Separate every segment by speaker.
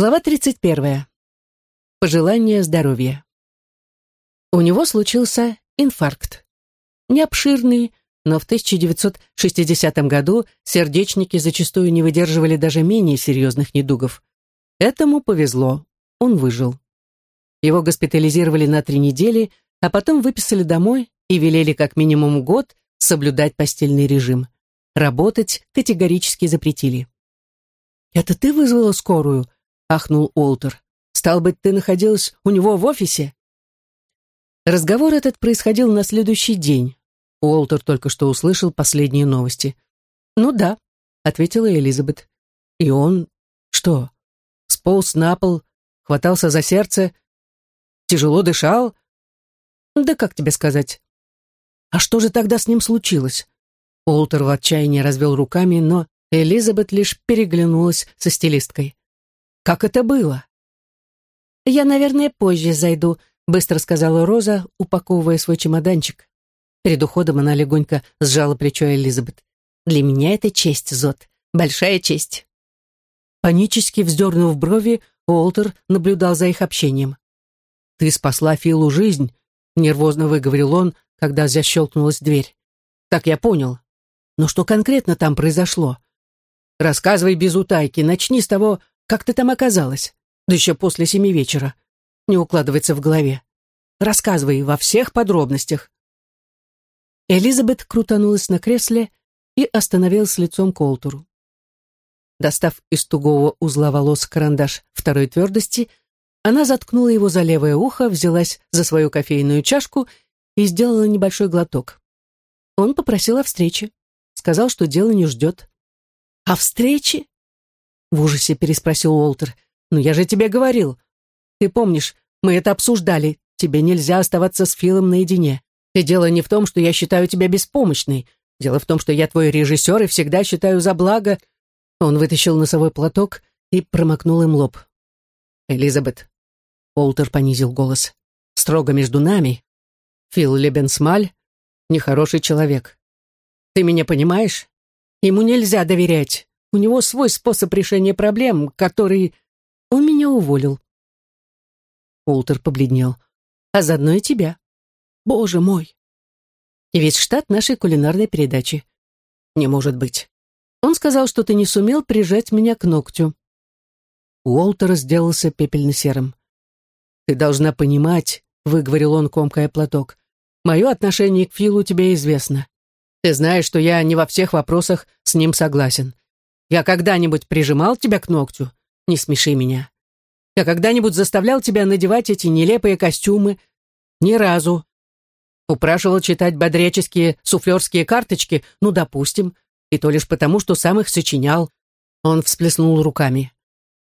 Speaker 1: Глава 31. Пожелание здоровья. У него случился инфаркт. Не обширный, но в 1960 году сердечники зачастую не выдерживали даже менее серьезных недугов. Этому повезло, он выжил. Его госпитализировали на три недели, а потом выписали домой и велели как минимум год соблюдать постельный режим. Работать категорически запретили. «Это ты вызвала скорую?» — ахнул Уолтер. «Стал быть, ты находилась у него в офисе?» Разговор этот происходил на следующий день. Уолтер только что услышал последние новости. «Ну да», — ответила Элизабет. «И он... что? Сполз на пол, хватался за сердце, тяжело дышал?» «Да как тебе сказать?» «А что же тогда с ним случилось?» Уолтер в отчаянии развел руками, но Элизабет лишь переглянулась со стилисткой. Как это было?» «Я, наверное, позже зайду», — быстро сказала Роза, упаковывая свой чемоданчик. Перед уходом она легонько сжала плечо Элизабет. «Для меня это честь, Зод. Большая честь». Панически вздернув брови, Уолтер наблюдал за их общением. «Ты спасла Филу жизнь», — нервозно выговорил он, когда защелкнулась дверь. «Так я понял. Но что конкретно там произошло? Рассказывай без утайки, начни с того, как ты там оказалась? Да еще после семи вечера. Не укладывается в голове. Рассказывай во всех подробностях. Элизабет крутанулась на кресле и остановилась лицом к Олтуру. Достав из тугого узла волос карандаш второй твердости, она заткнула его за левое ухо, взялась за свою кофейную чашку и сделала небольшой глоток. Он попросил о встрече. Сказал, что дело не ждет. «О встрече?» В ужасе переспросил Уолтер. «Ну я же тебе говорил. Ты помнишь, мы это обсуждали. Тебе нельзя оставаться с Филом наедине. И дело не в том, что я считаю тебя беспомощной. Дело в том, что я твой режиссер и всегда считаю за благо...» Он вытащил носовой платок и промокнул им лоб. «Элизабет», — Уолтер понизил голос, — «строго между нами. Фил Лебенсмаль — нехороший человек. Ты меня понимаешь? Ему нельзя доверять. У него свой способ решения проблем, который... Он меня уволил. Уолтер побледнел. А заодно и тебя. Боже мой. И весь штат нашей кулинарной передачи. Не может быть. Он сказал, что ты не сумел прижать меня к ногтю. Уолтер сделался пепельно-серым. «Ты должна понимать», — выговорил он, комкая платок, «мое отношение к Филу тебе известно. Ты знаешь, что я не во всех вопросах с ним согласен. Я когда-нибудь прижимал тебя к ногтю? Не смеши меня. Я когда-нибудь заставлял тебя надевать эти нелепые костюмы? Ни разу. Упрашивал читать бодряческие суфлерские карточки? Ну, допустим. И то лишь потому, что сам их сочинял. Он всплеснул руками.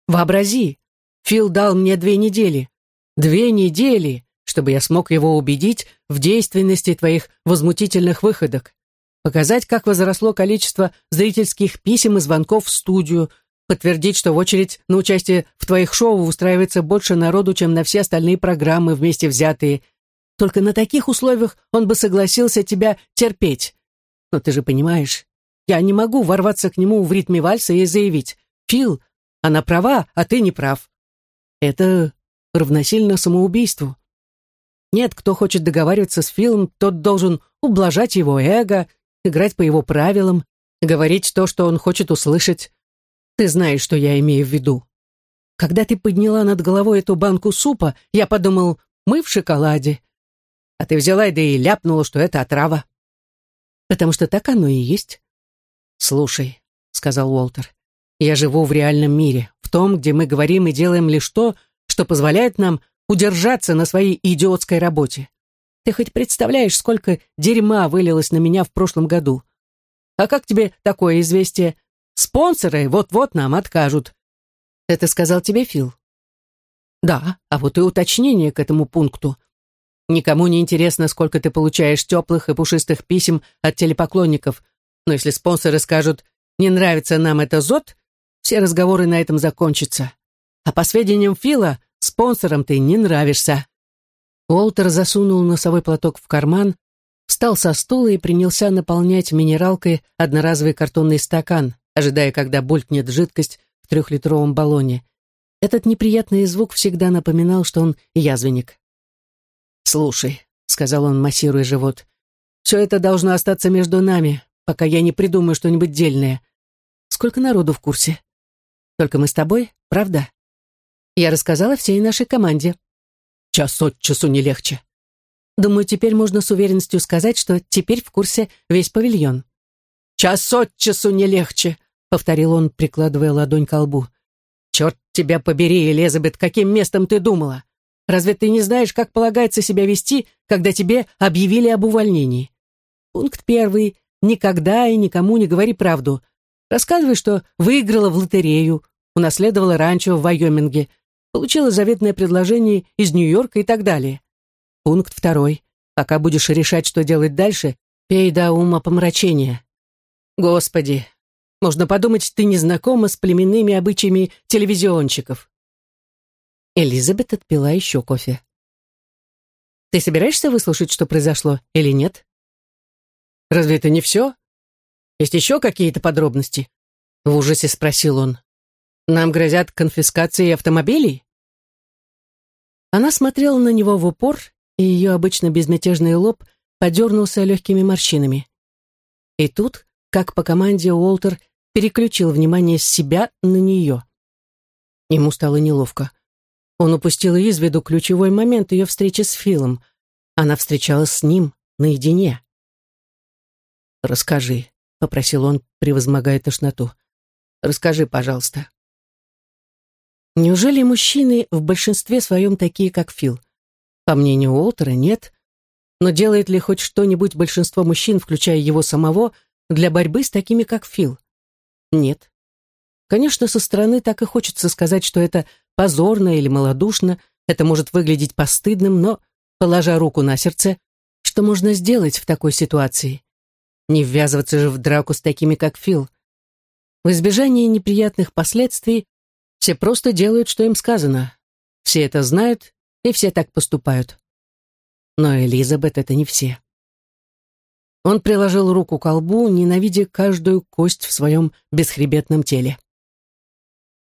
Speaker 1: Вообрази, Фил дал мне две недели. Две недели, чтобы я смог его убедить в действенности твоих возмутительных выходок показать, как возросло количество зрительских писем и звонков в студию, подтвердить, что в очередь на участие в твоих шоу устраивается больше народу, чем на все остальные программы вместе взятые. Только на таких условиях он бы согласился тебя терпеть. Но ты же понимаешь, я не могу ворваться к нему в ритме вальса и заявить «Фил, она права, а ты не прав». Это равносильно самоубийству. Нет, кто хочет договариваться с Филом, тот должен ублажать его эго, играть по его правилам, говорить то, что он хочет услышать. Ты знаешь, что я имею в виду. Когда ты подняла над головой эту банку супа, я подумал, мы в шоколаде. А ты взяла да и ляпнула, что это отрава. Потому что так оно и есть. Слушай, сказал Уолтер, я живу в реальном мире, в том, где мы говорим и делаем лишь то, что позволяет нам удержаться на своей идиотской работе. Ты хоть представляешь, сколько дерьма вылилось на меня в прошлом году? А как тебе такое известие? Спонсоры вот-вот нам откажут. Это сказал тебе Фил? Да, а вот и уточнение к этому пункту. Никому не интересно, сколько ты получаешь теплых и пушистых писем от телепоклонников, но если спонсоры скажут «не нравится нам это ЗОТ», все разговоры на этом закончатся. А по сведениям Фила, спонсорам ты не нравишься. Уолтер засунул носовой платок в карман, встал со стула и принялся наполнять минералкой одноразовый картонный стакан, ожидая, когда булькнет жидкость в трехлитровом баллоне. Этот неприятный звук всегда напоминал, что он язвенник. «Слушай», — сказал он, массируя живот, — «все это должно остаться между нами, пока я не придумаю что-нибудь дельное. Сколько народу в курсе? Только мы с тобой, правда? Я рассказала всей нашей команде. Час от часу не легче. Думаю, теперь можно с уверенностью сказать, что теперь в курсе весь павильон. «Час от часу не легче», — повторил он, прикладывая ладонь к лбу. «Черт тебя побери, Элизабет, каким местом ты думала? Разве ты не знаешь, как полагается себя вести, когда тебе объявили об увольнении? Пункт первый. Никогда и никому не говори правду. Рассказывай, что выиграла в лотерею, унаследовала ранчо в Вайоминге, получила заветное предложение из Нью-Йорка и так далее. Пункт второй. Пока будешь решать, что делать дальше, пей до ума помрачения. Господи, можно подумать, ты не знакома с племенными обычаями телевизионщиков. Элизабет отпила еще кофе. Ты собираешься выслушать, что произошло, или нет? Разве это не все? Есть еще какие-то подробности? В ужасе спросил он. Нам грозят конфискации автомобилей? Она смотрела на него в упор, и ее обычно безмятежный лоб подернулся легкими морщинами. И тут, как по команде, Уолтер переключил внимание с себя на нее. Ему стало неловко. Он упустил из виду ключевой момент ее встречи с Филом. Она встречалась с ним наедине. «Расскажи», — попросил он, превозмогая тошноту. «Расскажи, пожалуйста». Неужели мужчины в большинстве своем такие, как Фил? По мнению Уолтера, нет. Но делает ли хоть что-нибудь большинство мужчин, включая его самого, для борьбы с такими, как Фил? Нет. Конечно, со стороны так и хочется сказать, что это позорно или малодушно, это может выглядеть постыдным, но, положа руку на сердце, что можно сделать в такой ситуации? Не ввязываться же в драку с такими, как Фил. В избежание неприятных последствий все просто делают, что им сказано. Все это знают, и все так поступают. Но Элизабет — это не все. Он приложил руку к колбу, ненавидя каждую кость в своем бесхребетном теле.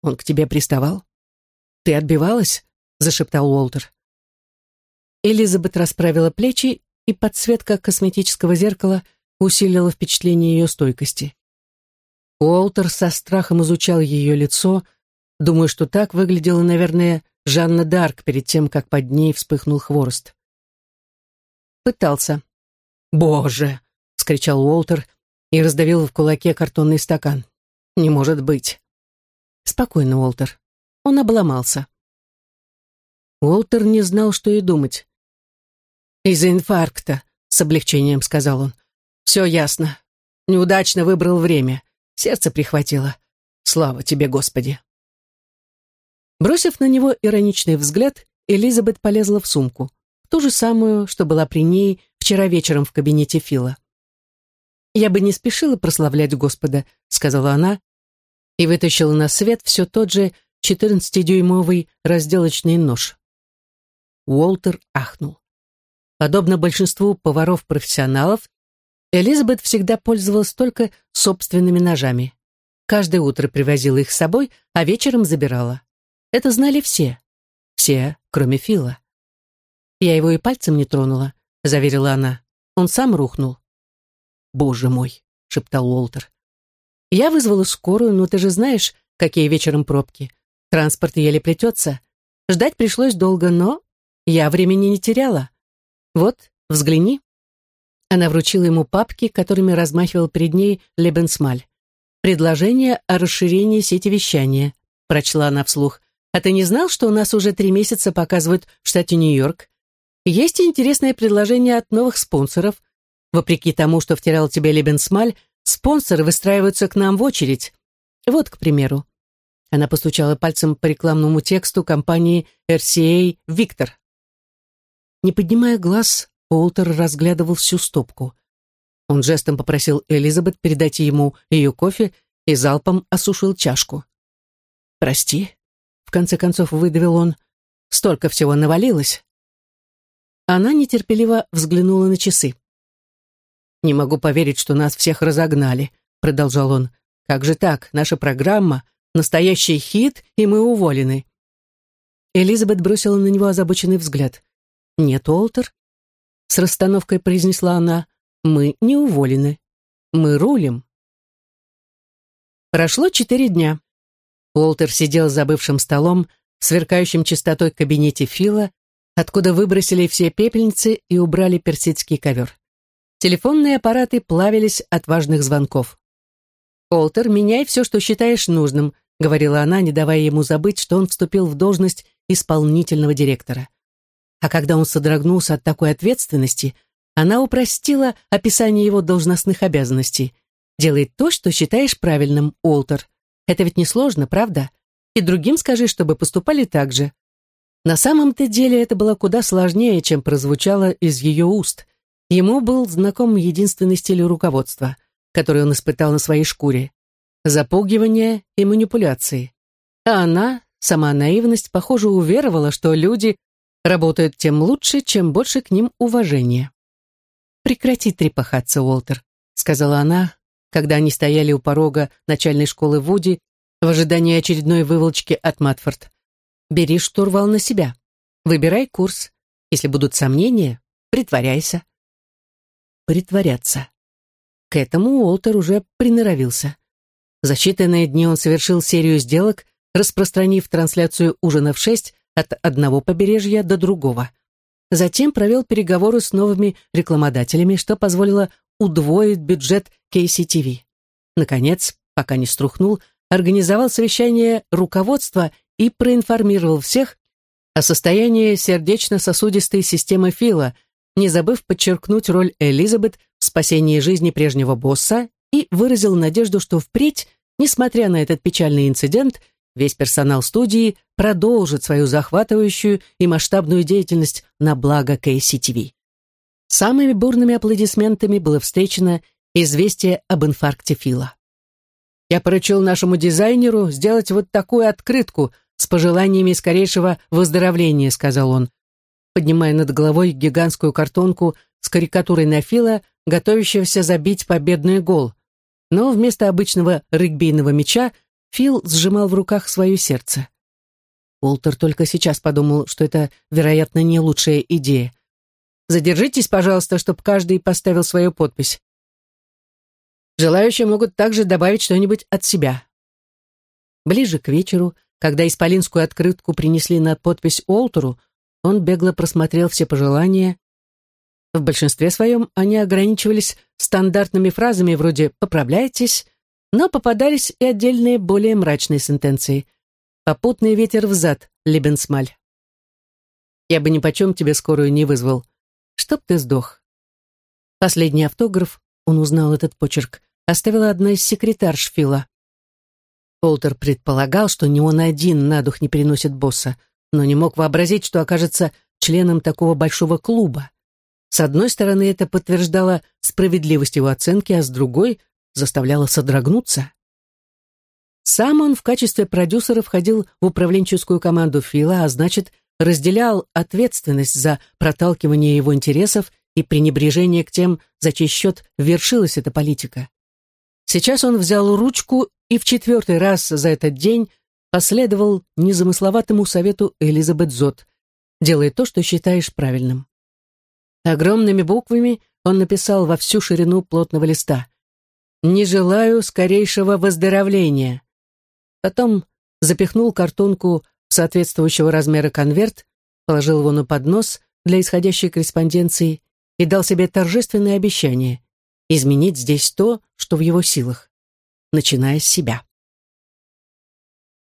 Speaker 1: «Он к тебе приставал? Ты отбивалась?» — зашептал Уолтер. Элизабет расправила плечи, и подсветка косметического зеркала усилила впечатление ее стойкости. Уолтер со страхом изучал ее лицо, думая, что так выглядела, наверное, Жанна Дарк перед тем, как под ней вспыхнул хворост. Пытался. «Боже!» — скричал Уолтер и раздавил в кулаке картонный стакан. «Не может быть!» «Спокойно, Уолтер. Он обломался». Уолтер не знал, что и думать. «Из-за инфаркта», — с облегчением сказал он. «Все ясно. Неудачно выбрал время. Сердце прихватило. Слава тебе, Господи!» Бросив на него ироничный взгляд, Элизабет полезла в сумку, ту же самую, что была при ней вчера вечером в кабинете Фила. «Я бы не спешила прославлять Господа», — сказала она, и вытащила на свет все тот же 14-дюймовый разделочный нож. Уолтер ахнул. Подобно большинству поваров-профессионалов, Элизабет всегда пользовалась только собственными ножами. Каждое утро привозила их с собой, а вечером забирала. Это знали все. Все, кроме Фила. «Я его и пальцем не тронула», — заверила она. «Он сам рухнул». «Боже мой», — шептал Уолтер. «Я вызвала скорую, но ты же знаешь, какие вечером пробки. Транспорт еле плетется. Ждать пришлось долго, но я времени не теряла. Вот, взгляни». Она вручила ему папки, которыми размахивал перед ней Лебенсмаль. «Предложение о расширении сети вещания», — прочла она вслух. А ты не знал, что у нас уже три месяца показывают в штате Нью-Йорк? Есть интересное предложение от новых спонсоров. Вопреки тому, что втирал тебе Лебенсмаль, спонсоры выстраиваются к нам в очередь. Вот, к примеру. Она постучала пальцем по рекламному тексту компании RCA «Виктор». Не поднимая глаз, Уолтер разглядывал всю стопку. Он жестом попросил Элизабет передать ему ее кофе и залпом осушил чашку. «Прости», в конце концов выдавил он. Столько всего навалилось. Она нетерпеливо взглянула на часы. «Не могу поверить, что нас всех разогнали», — продолжал он. «Как же так? Наша программа — настоящий хит, и мы уволены. Элизабет бросила на него озабоченный взгляд. «Нет, Уолтер», — с расстановкой произнесла она, — «мы не уволены. Мы рулим». Прошло четыре дня. Уолтер сидел за бывшим столом, в сверкающем чистотой кабинете Фила, откуда выбросили все пепельницы и убрали персидский ковер. Телефонные аппараты плавились от важных звонков. «Уолтер, меняй все, что считаешь нужным», — говорила она, не давая ему забыть, что он вступил в должность исполнительного директора. А когда он содрогнулся от такой ответственности, она упростила описание его должностных обязанностей. «Делай то, что считаешь правильным, Уолтер. Это ведь несложно, правда? И другим скажи, чтобы поступали так же». На самом-то деле это было куда сложнее, чем прозвучало из ее уст. Ему был знаком единственный стиль руководства, который он испытал на своей шкуре — запугивание и манипуляции. А она, сама наивность, похоже, уверовала, что люди работают тем лучше, чем больше к ним уважения. «Прекрати трепахаться, Уолтер», — сказала она, когда они стояли у порога начальной школы Вуди в ожидании очередной выволочки от Матфорд. «Бери штурвал на себя. Выбирай курс. Если будут сомнения, притворяйся притворяться. К этому Уолтер уже приноровился. За считанные дни он совершил серию сделок, распространив трансляцию ужина в шесть от одного побережья до другого. Затем провел переговоры с новыми рекламодателями, что позволило удвоить бюджет KCTV. Наконец, пока не струхнул, организовал совещание руководства и проинформировал всех о состоянии сердечно-сосудистой системы Фила – не забыв подчеркнуть роль Элизабет в спасении жизни прежнего босса и выразил надежду, что впредь, несмотря на этот печальный инцидент, весь персонал студии продолжит свою захватывающую и масштабную деятельность на благо KCTV. Самыми бурными аплодисментами было встречено известие об инфаркте Фила. «Я поручил нашему дизайнеру сделать вот такую открытку с пожеланиями скорейшего выздоровления», сказал он поднимая над головой гигантскую картонку с карикатурой на Фила, готовящегося забить победный гол. Но вместо обычного регбийного мяча Фил сжимал в руках свое сердце. Уолтер только сейчас подумал, что это, вероятно, не лучшая идея. «Задержитесь, пожалуйста, чтобы каждый поставил свою подпись. Желающие могут также добавить что-нибудь от себя». Ближе к вечеру, когда исполинскую открытку принесли на подпись Уолтеру, он бегло просмотрел все пожелания. В большинстве своем они ограничивались стандартными фразами вроде «поправляйтесь», но попадались и отдельные более мрачные сентенции. «Попутный ветер взад, Лебенсмаль». «Я бы ни почем тебе скорую не вызвал. Чтоб ты сдох». Последний автограф, он узнал этот почерк, оставила одна из секретарш Фила. Полтер предполагал, что не он один на дух не переносит босса — но не мог вообразить, что окажется членом такого большого клуба. С одной стороны, это подтверждало справедливость его оценки, а с другой заставляло содрогнуться. Сам он в качестве продюсера входил в управленческую команду Фила, а значит, разделял ответственность за проталкивание его интересов и пренебрежение к тем, за чей счет вершилась эта политика. Сейчас он взял ручку и в четвертый раз за этот день последовал незамысловатому совету Элизабет Зот, делай то, что считаешь правильным. Огромными буквами он написал во всю ширину плотного листа «Не желаю скорейшего выздоровления». Потом запихнул картонку соответствующего размера конверт, положил его на поднос для исходящей корреспонденции и дал себе торжественное обещание изменить здесь то, что в его силах, начиная с себя.